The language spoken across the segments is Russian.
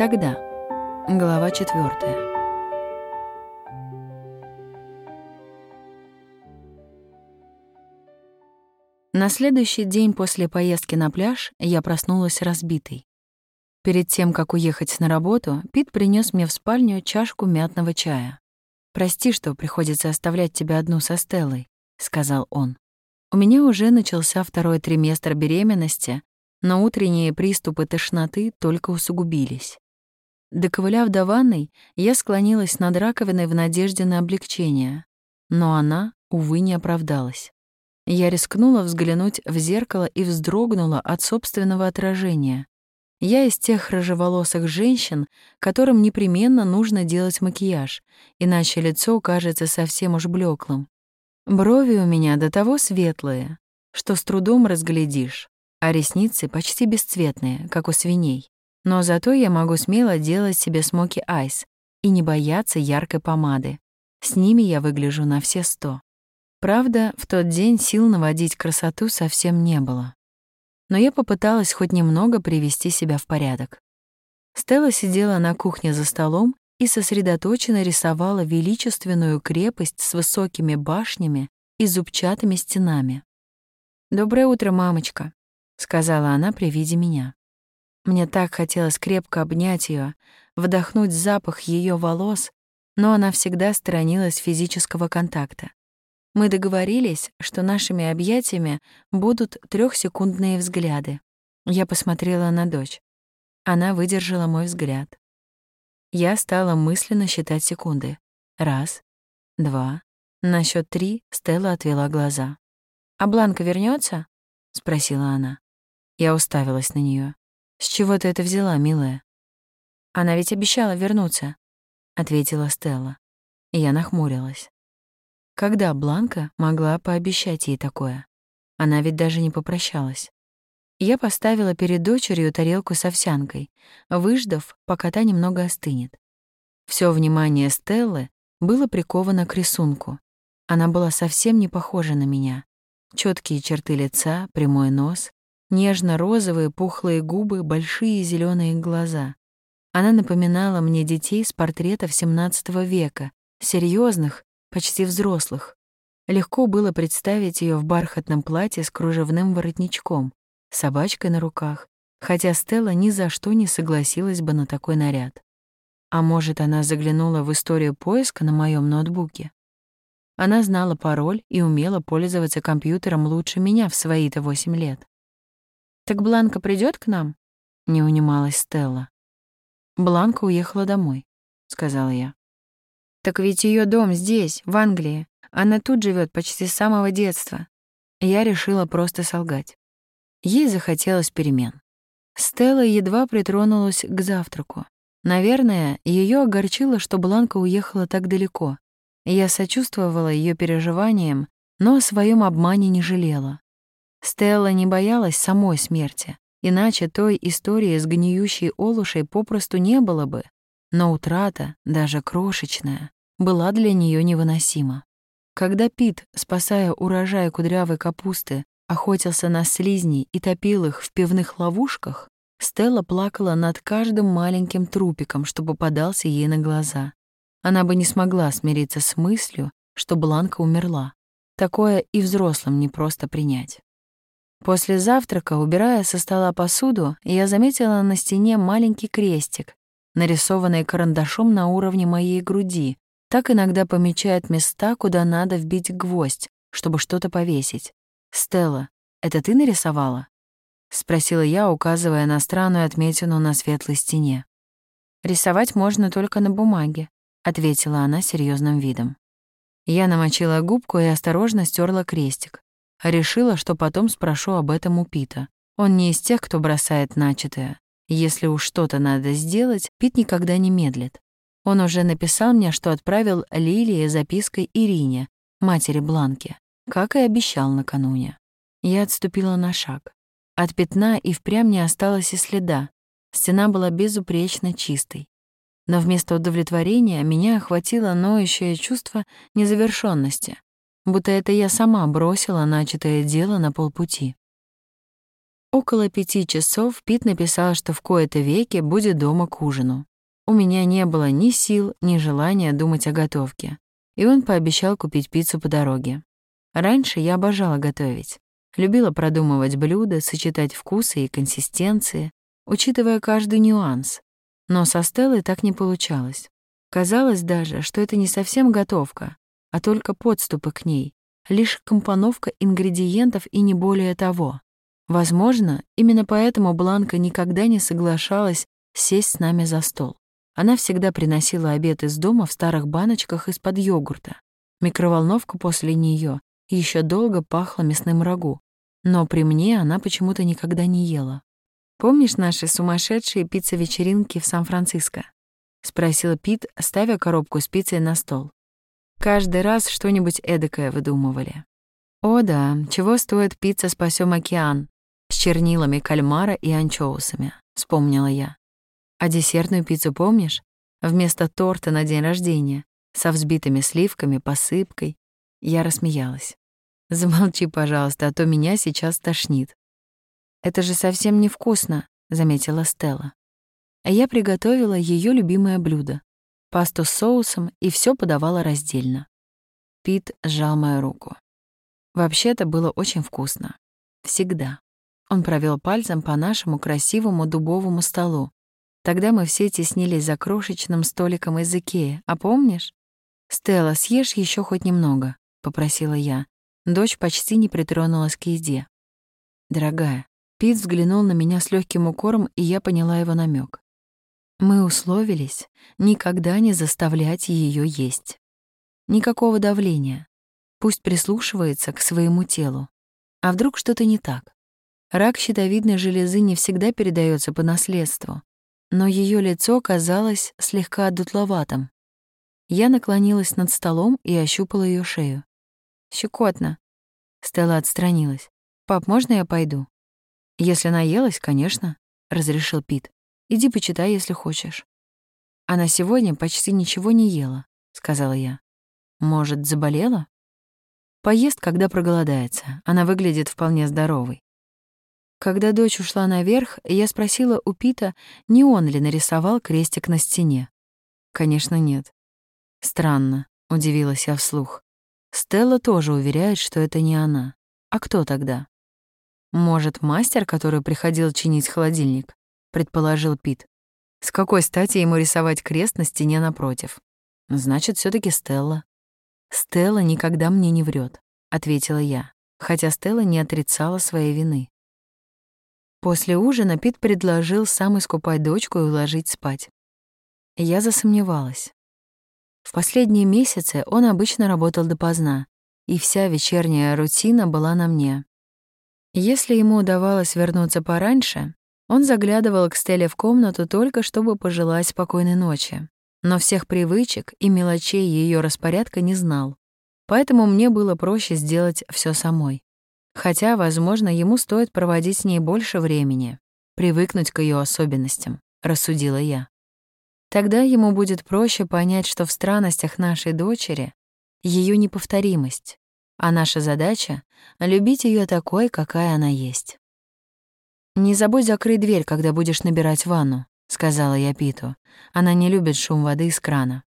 Тогда. Глава четвертая. На следующий день после поездки на пляж я проснулась разбитой. Перед тем, как уехать на работу, Пит принес мне в спальню чашку мятного чая. «Прости, что приходится оставлять тебя одну со Стеллой», — сказал он. «У меня уже начался второй триместр беременности, но утренние приступы тошноты только усугубились. Доковыляв до ванной, я склонилась над раковиной в надежде на облегчение, но она, увы, не оправдалась. Я рискнула взглянуть в зеркало и вздрогнула от собственного отражения. Я из тех рыжеволосых женщин, которым непременно нужно делать макияж, иначе лицо кажется совсем уж блеклым. Брови у меня до того светлые, что с трудом разглядишь, а ресницы почти бесцветные, как у свиней. Но зато я могу смело делать себе смоки айс и не бояться яркой помады. С ними я выгляжу на все сто. Правда, в тот день сил наводить красоту совсем не было. Но я попыталась хоть немного привести себя в порядок. Стелла сидела на кухне за столом и сосредоточенно рисовала величественную крепость с высокими башнями и зубчатыми стенами. «Доброе утро, мамочка», — сказала она при виде меня. Мне так хотелось крепко обнять ее, вдохнуть запах ее волос, но она всегда сторонилась физического контакта. Мы договорились, что нашими объятиями будут трехсекундные взгляды. Я посмотрела на дочь. Она выдержала мой взгляд. Я стала мысленно считать секунды. Раз, два. На счет три Стелла отвела глаза. «А Бланка вернется? спросила она. Я уставилась на нее. «С чего ты это взяла, милая?» «Она ведь обещала вернуться», — ответила Стелла. И я нахмурилась. Когда Бланка могла пообещать ей такое? Она ведь даже не попрощалась. Я поставила перед дочерью тарелку с овсянкой, выждав, пока та немного остынет. Всё внимание Стеллы было приковано к рисунку. Она была совсем не похожа на меня. Чёткие черты лица, прямой нос, нежно-розовые пухлые губы, большие зелёные глаза. Она напоминала мне детей с портретов XVII века, серьёзных, почти взрослых. Легко было представить ее в бархатном платье с кружевным воротничком, собачкой на руках, хотя Стелла ни за что не согласилась бы на такой наряд. А может, она заглянула в историю поиска на моем ноутбуке? Она знала пароль и умела пользоваться компьютером лучше меня в свои-то восемь лет. «Так Бланка придет к нам?» — не унималась Стелла. «Бланка уехала домой», — сказала я. Так ведь ее дом здесь, в Англии. Она тут живет почти с самого детства. Я решила просто солгать. Ей захотелось перемен. Стелла едва притронулась к завтраку. Наверное, ее огорчило, что Бланка уехала так далеко. Я сочувствовала ее переживаниям, но о своем обмане не жалела. Стелла не боялась самой смерти, иначе той истории с гниющей Олушей попросту не было бы. Но утрата, даже крошечная, была для нее невыносима. Когда Пит, спасая урожай кудрявой капусты, охотился на слизней и топил их в пивных ловушках, Стелла плакала над каждым маленьким трупиком, что попадался ей на глаза. Она бы не смогла смириться с мыслью, что Бланка умерла. Такое и взрослым не просто принять. После завтрака, убирая со стола посуду, я заметила на стене маленький крестик, нарисованные карандашом на уровне моей груди, так иногда помечает места, куда надо вбить гвоздь, чтобы что-то повесить. «Стелла, это ты нарисовала?» — спросила я, указывая на странную отметину на светлой стене. «Рисовать можно только на бумаге», — ответила она серьезным видом. Я намочила губку и осторожно стерла крестик. Решила, что потом спрошу об этом у Пита. Он не из тех, кто бросает начатое. Если уж что-то надо сделать, Пит никогда не медлит. Он уже написал мне, что отправил Лилии запиской Ирине, матери Бланки, как и обещал накануне. Я отступила на шаг. От пятна и впрямь не осталось и следа. Стена была безупречно чистой. Но вместо удовлетворения меня охватило ноющее чувство незавершенности, будто это я сама бросила начатое дело на полпути. Около пяти часов Пит написал, что в кои-то веки будет дома к ужину. У меня не было ни сил, ни желания думать о готовке, и он пообещал купить пиццу по дороге. Раньше я обожала готовить. Любила продумывать блюда, сочетать вкусы и консистенции, учитывая каждый нюанс. Но со Стеллой так не получалось. Казалось даже, что это не совсем готовка, а только подступы к ней, лишь компоновка ингредиентов и не более того. Возможно, именно поэтому Бланка никогда не соглашалась сесть с нами за стол. Она всегда приносила обед из дома в старых баночках из-под йогурта. Микроволновка после нее еще долго пахла мясным рагу, но при мне она почему-то никогда не ела. «Помнишь наши сумасшедшие пицца-вечеринки в Сан-Франциско?» — спросила Пит, ставя коробку с пиццей на стол. Каждый раз что-нибудь эдакое выдумывали. О да, чего стоит пицца «Спасём океан» с чернилами кальмара и анчоусами, вспомнила я. А десертную пиццу помнишь? Вместо торта на день рождения, со взбитыми сливками, посыпкой. Я рассмеялась. Замолчи, пожалуйста, а то меня сейчас тошнит. Это же совсем невкусно, заметила Стелла. А я приготовила ее любимое блюдо — пасту с соусом, и все подавала раздельно. Пит сжал мою руку. Вообще-то было очень вкусно. Всегда. Он провел пальцем по нашему красивому дубовому столу. Тогда мы все теснились за крошечным столиком из Икеи, а помнишь? «Стелла, съешь еще хоть немного», — попросила я. Дочь почти не притронулась к еде. «Дорогая». Пит взглянул на меня с легким укором, и я поняла его намек. Мы условились никогда не заставлять ее есть. Никакого давления. Пусть прислушивается к своему телу. А вдруг что-то не так? Рак щитовидной железы не всегда передается по наследству, но ее лицо казалось слегка одутловатым. Я наклонилась над столом и ощупала ее шею. «Щекотно». Стелла отстранилась. «Пап, можно я пойду?» «Если наелась, конечно», — разрешил Пит. «Иди почитай, если хочешь». «Она сегодня почти ничего не ела», — сказала я. «Может, заболела?» «Поест, когда проголодается. Она выглядит вполне здоровой». Когда дочь ушла наверх, я спросила у Пита, не он ли нарисовал крестик на стене. Конечно, нет. Странно, удивилась я вслух. Стелла тоже уверяет, что это не она. А кто тогда? Может, мастер, который приходил чинить холодильник, предположил Пит. С какой стати ему рисовать крест на стене напротив? Значит, все таки Стелла. Стелла никогда мне не врет, ответила я, хотя Стелла не отрицала своей вины. После ужина Пит предложил сам искупать дочку и уложить спать. Я засомневалась. В последние месяцы он обычно работал допоздна, и вся вечерняя рутина была на мне. Если ему удавалось вернуться пораньше, он заглядывал к Стелле в комнату только чтобы пожелать спокойной ночи. Но всех привычек и мелочей ее распорядка не знал. Поэтому мне было проще сделать все самой. Хотя, возможно, ему стоит проводить с ней больше времени, привыкнуть к ее особенностям, рассудила я. Тогда ему будет проще понять, что в странностях нашей дочери ее неповторимость, а наша задача — любить ее такой, какая она есть. «Не забудь закрыть дверь, когда будешь набирать ванну», — сказала я Питу. Она не любит шум воды из крана.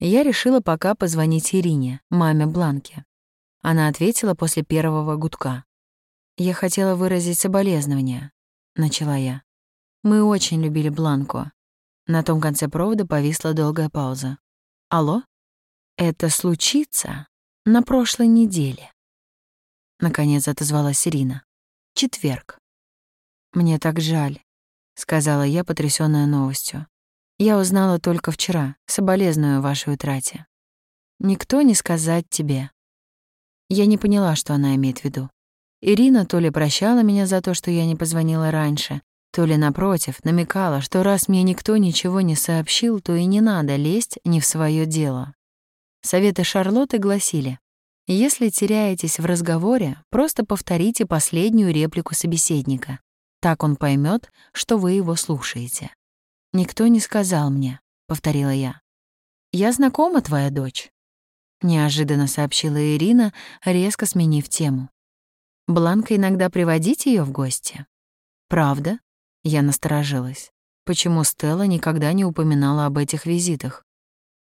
Я решила пока позвонить Ирине, маме Бланки. Она ответила после первого гудка. «Я хотела выразить соболезнования», — начала я. «Мы очень любили Бланку». На том конце провода повисла долгая пауза. «Алло? Это случится на прошлой неделе». Наконец отозвалась Ирина. «Четверг». «Мне так жаль», — сказала я, потрясённая новостью. «Я узнала только вчера, соболезную вашей утрате. Никто не сказать тебе, я не поняла, что она имеет в виду. Ирина то ли прощала меня за то, что я не позвонила раньше, то ли, напротив, намекала, что раз мне никто ничего не сообщил, то и не надо лезть не в свое дело. Советы Шарлотты гласили, если теряетесь в разговоре, просто повторите последнюю реплику собеседника. Так он поймет, что вы его слушаете. «Никто не сказал мне», — повторила я. «Я знакома, твоя дочь?» неожиданно сообщила Ирина, резко сменив тему. Бланка иногда приводить ее в гости? «Правда?» — я насторожилась. Почему Стелла никогда не упоминала об этих визитах?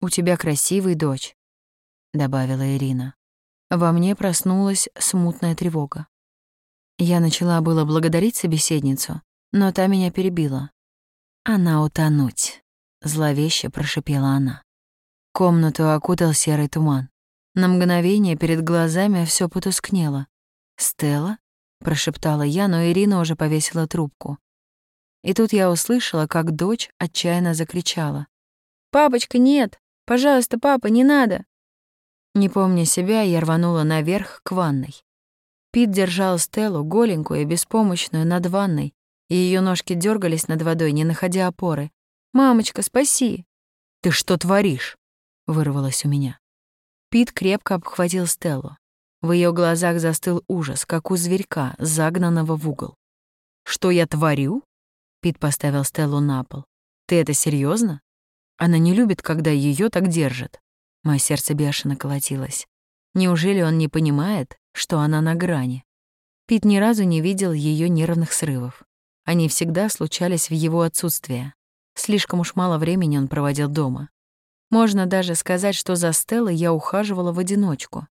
«У тебя красивый дочь», — добавила Ирина. Во мне проснулась смутная тревога. Я начала было благодарить собеседницу, но та меня перебила. «Она утонуть», — зловеще прошипела она. Комнату окутал серый туман. На мгновение перед глазами все потускнело. «Стелла?» — прошептала я, но Ирина уже повесила трубку. И тут я услышала, как дочь отчаянно закричала. «Папочка, нет! Пожалуйста, папа, не надо!» Не помня себя, я рванула наверх к ванной. Пит держал Стеллу, голенькую и беспомощную, над ванной, и ее ножки дергались над водой, не находя опоры. «Мамочка, спаси!» «Ты что творишь?» — вырвалось у меня. Пит крепко обхватил Стеллу. В ее глазах застыл ужас, как у зверька, загнанного в угол. «Что я творю?» Пит поставил Стеллу на пол. «Ты это серьезно? Она не любит, когда ее так держат». Мое сердце бешено колотилось. Неужели он не понимает, что она на грани? Пит ни разу не видел ее нервных срывов. Они всегда случались в его отсутствие. Слишком уж мало времени он проводил дома. Можно даже сказать, что за Стеллой я ухаживала в одиночку.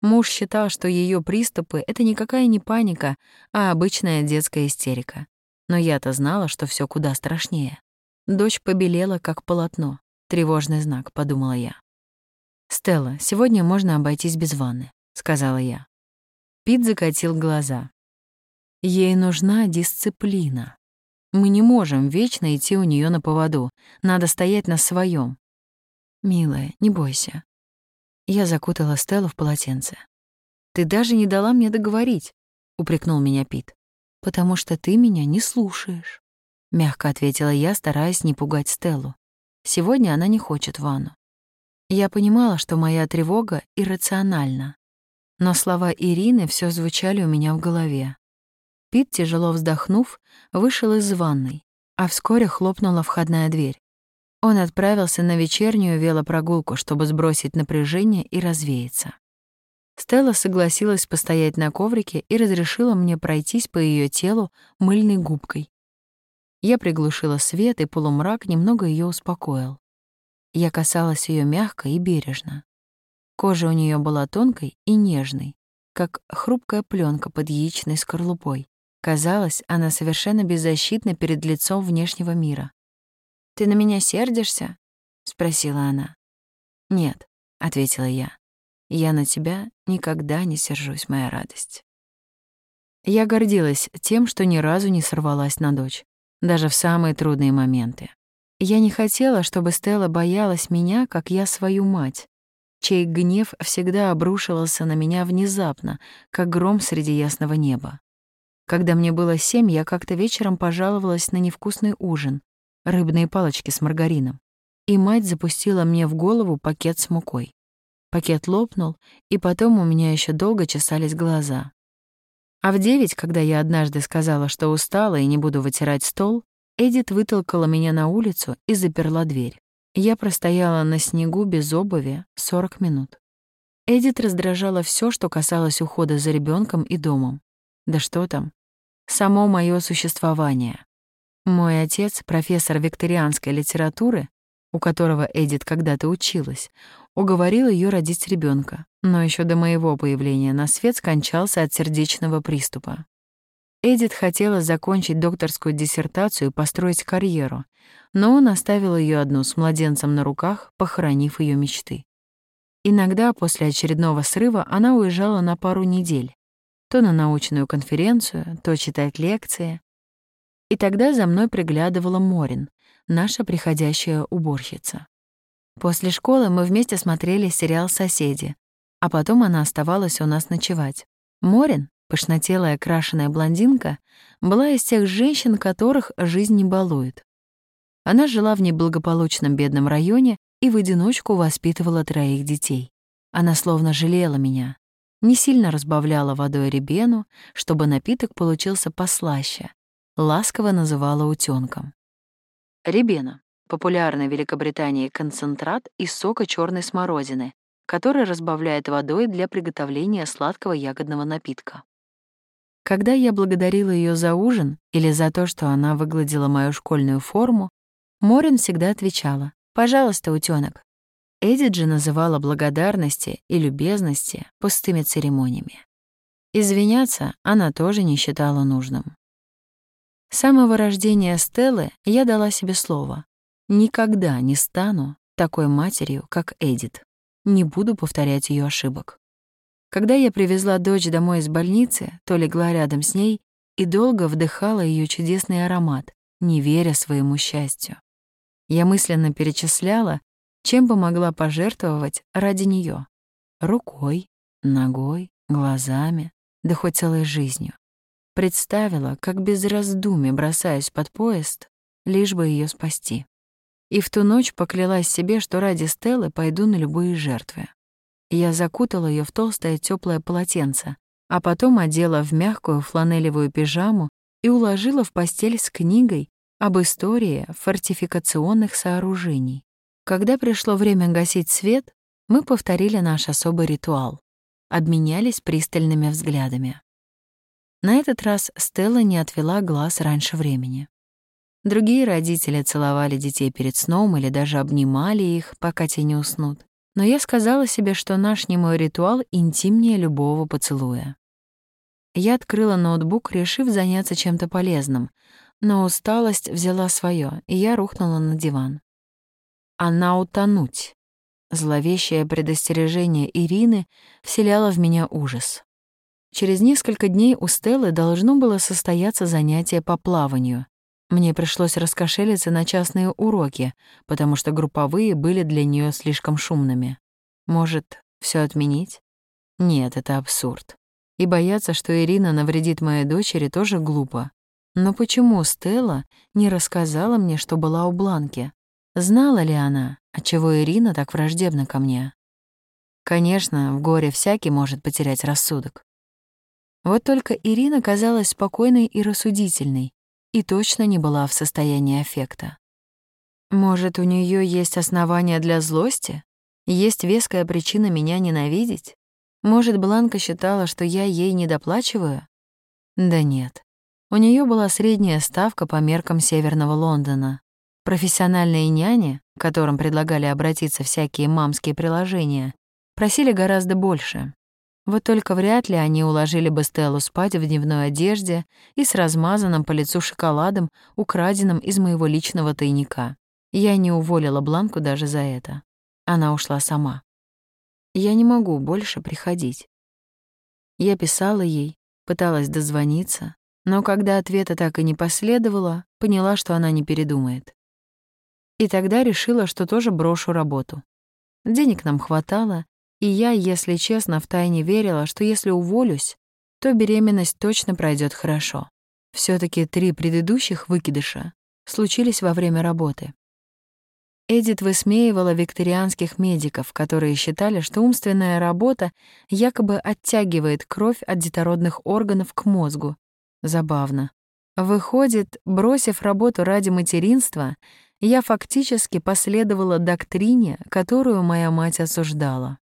Муж считал, что ее приступы — это никакая не паника, а обычная детская истерика. Но я-то знала, что все куда страшнее. Дочь побелела, как полотно. Тревожный знак, подумала я. «Стелла, сегодня можно обойтись без ванны», — сказала я. Пит закатил глаза. Ей нужна дисциплина. Мы не можем вечно идти у нее на поводу. Надо стоять на своем. Милая, не бойся. Я закутала Стеллу в полотенце. Ты даже не дала мне договорить, упрекнул меня Пит потому что ты меня не слушаешь», — мягко ответила я, стараясь не пугать Стеллу. «Сегодня она не хочет ванну». Я понимала, что моя тревога иррациональна, но слова Ирины все звучали у меня в голове. Пит, тяжело вздохнув, вышел из ванной, а вскоре хлопнула входная дверь. Он отправился на вечернюю велопрогулку, чтобы сбросить напряжение и развеяться. Стелла согласилась постоять на коврике и разрешила мне пройтись по ее телу мыльной губкой. Я приглушила свет, и полумрак немного ее успокоил. Я касалась ее мягко и бережно. Кожа у нее была тонкой и нежной, как хрупкая пленка под яичной скорлупой. Казалось, она совершенно беззащитна перед лицом внешнего мира. «Ты на меня сердишься?» — спросила она. «Нет», — ответила я. Я на тебя никогда не сержусь, моя радость. Я гордилась тем, что ни разу не сорвалась на дочь, даже в самые трудные моменты. Я не хотела, чтобы Стелла боялась меня, как я свою мать, чей гнев всегда обрушивался на меня внезапно, как гром среди ясного неба. Когда мне было семь, я как-то вечером пожаловалась на невкусный ужин, рыбные палочки с маргарином, и мать запустила мне в голову пакет с мукой. Пакет лопнул, и потом у меня еще долго чесались глаза. А в девять, когда я однажды сказала, что устала и не буду вытирать стол, Эдит вытолкала меня на улицу и заперла дверь. Я простояла на снегу без обуви 40 минут. Эдит раздражала все, что касалось ухода за ребенком и домом. Да что там? Само мое существование. Мой отец, профессор викторианской литературы, у которого Эдит когда-то училась, уговорил ее родить ребенка, но еще до моего появления на свет скончался от сердечного приступа. Эдит хотела закончить докторскую диссертацию и построить карьеру, но он оставил ее одну с младенцем на руках, похоронив ее мечты. Иногда после очередного срыва она уезжала на пару недель, то на научную конференцию, то читать лекции. И тогда за мной приглядывала Морин, наша приходящая уборщица. После школы мы вместе смотрели сериал «Соседи», а потом она оставалась у нас ночевать. Морин, пышнотелая крашеная блондинка, была из тех женщин, которых жизнь не балует. Она жила в неблагополучном бедном районе и в одиночку воспитывала троих детей. Она словно жалела меня, не сильно разбавляла водой ребену, чтобы напиток получился послаще, ласково называла утёнком. Ребена популярный в Великобритании концентрат из сока черной смородины, который разбавляет водой для приготовления сладкого ягодного напитка. Когда я благодарила ее за ужин или за то, что она выгладила мою школьную форму, Морин всегда отвечала «Пожалуйста, утёнок». Эдит же называла благодарности и любезности пустыми церемониями. Извиняться она тоже не считала нужным. С самого рождения Стеллы я дала себе слово. Никогда не стану такой матерью, как Эдит. Не буду повторять ее ошибок. Когда я привезла дочь домой из больницы, то легла рядом с ней и долго вдыхала ее чудесный аромат, не веря своему счастью. Я мысленно перечисляла, чем бы могла пожертвовать ради нее: Рукой, ногой, глазами, да хоть целой жизнью. Представила, как без раздумий бросаюсь под поезд, лишь бы ее спасти. И в ту ночь поклялась себе, что ради Стеллы пойду на любые жертвы. Я закутала ее в толстое теплое полотенце, а потом одела в мягкую фланелевую пижаму и уложила в постель с книгой об истории фортификационных сооружений. Когда пришло время гасить свет, мы повторили наш особый ритуал. Обменялись пристальными взглядами. На этот раз Стелла не отвела глаз раньше времени. Другие родители целовали детей перед сном или даже обнимали их, пока те не уснут но я сказала себе, что наш немой ритуал интимнее любого поцелуя. Я открыла ноутбук, решив заняться чем-то полезным, но усталость взяла свое, и я рухнула на диван. Она утонуть. Зловещее предостережение Ирины вселяло в меня ужас. Через несколько дней у Стеллы должно было состояться занятие по плаванию, мне пришлось раскошелиться на частные уроки, потому что групповые были для нее слишком шумными. Может, все отменить? Нет, это абсурд. И бояться, что Ирина навредит моей дочери, тоже глупо. Но почему Стелла не рассказала мне, что была у Бланки? Знала ли она, отчего Ирина так враждебна ко мне? Конечно, в горе всякий может потерять рассудок. Вот только Ирина казалась спокойной и рассудительной, и точно не была в состоянии аффекта. Может, у нее есть основания для злости? Есть веская причина меня ненавидеть? Может, Бланка считала, что я ей недоплачиваю? Да нет. У нее была средняя ставка по меркам Северного Лондона. Профессиональные няни, которым предлагали обратиться всякие мамские приложения, просили гораздо больше. Вот только вряд ли они уложили бы Стеллу спать в дневной одежде и с размазанным по лицу шоколадом, украденным из моего личного тайника. Я не уволила Бланку даже за это. Она ушла сама. Я не могу больше приходить. Я писала ей, пыталась дозвониться, но когда ответа так и не последовало, поняла, что она не передумает. И тогда решила, что тоже брошу работу. Денег нам хватало, и я, если честно, втайне верила, что если уволюсь, то беременность точно пройдет хорошо. все таки три предыдущих выкидыша случились во время работы. Эдит высмеивала викторианских медиков, которые считали, что умственная работа якобы оттягивает кровь от детородных органов к мозгу. Забавно. Выходит, бросив работу ради материнства, я фактически последовала доктрине, которую моя мать осуждала.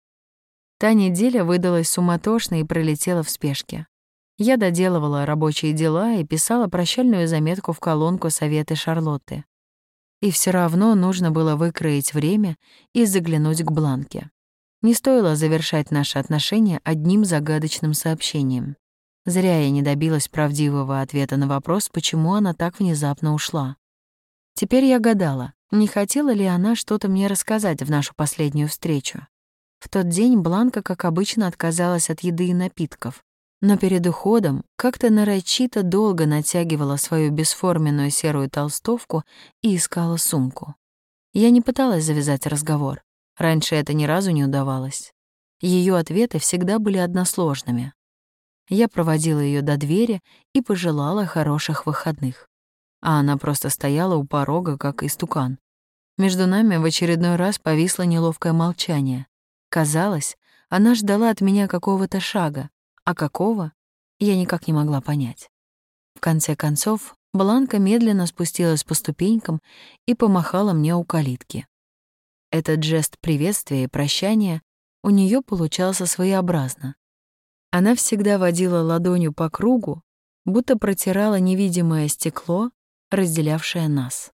Та неделя выдалась суматошной и пролетела в спешке. Я доделывала рабочие дела и писала прощальную заметку в колонку «Советы Шарлотты». И все равно нужно было выкроить время и заглянуть к Бланке. Не стоило завершать наши отношения одним загадочным сообщением. Зря я не добилась правдивого ответа на вопрос, почему она так внезапно ушла. Теперь я гадала, не хотела ли она что-то мне рассказать в нашу последнюю встречу. В тот день Бланка, как обычно, отказалась от еды и напитков, но перед уходом как-то нарочито долго натягивала свою бесформенную серую толстовку и искала сумку. Я не пыталась завязать разговор. Раньше это ни разу не удавалось. Ее ответы всегда были односложными. Я проводила ее до двери и пожелала хороших выходных. А она просто стояла у порога, как истукан. Между нами в очередной раз повисло неловкое молчание. Казалось, она ждала от меня какого-то шага, а какого я никак не могла понять. В конце концов, Бланка медленно спустилась по ступенькам и помахала мне у калитки. Этот жест приветствия и прощания у нее получался своеобразно. Она всегда водила ладонью по кругу, будто протирала невидимое стекло, разделявшее нас.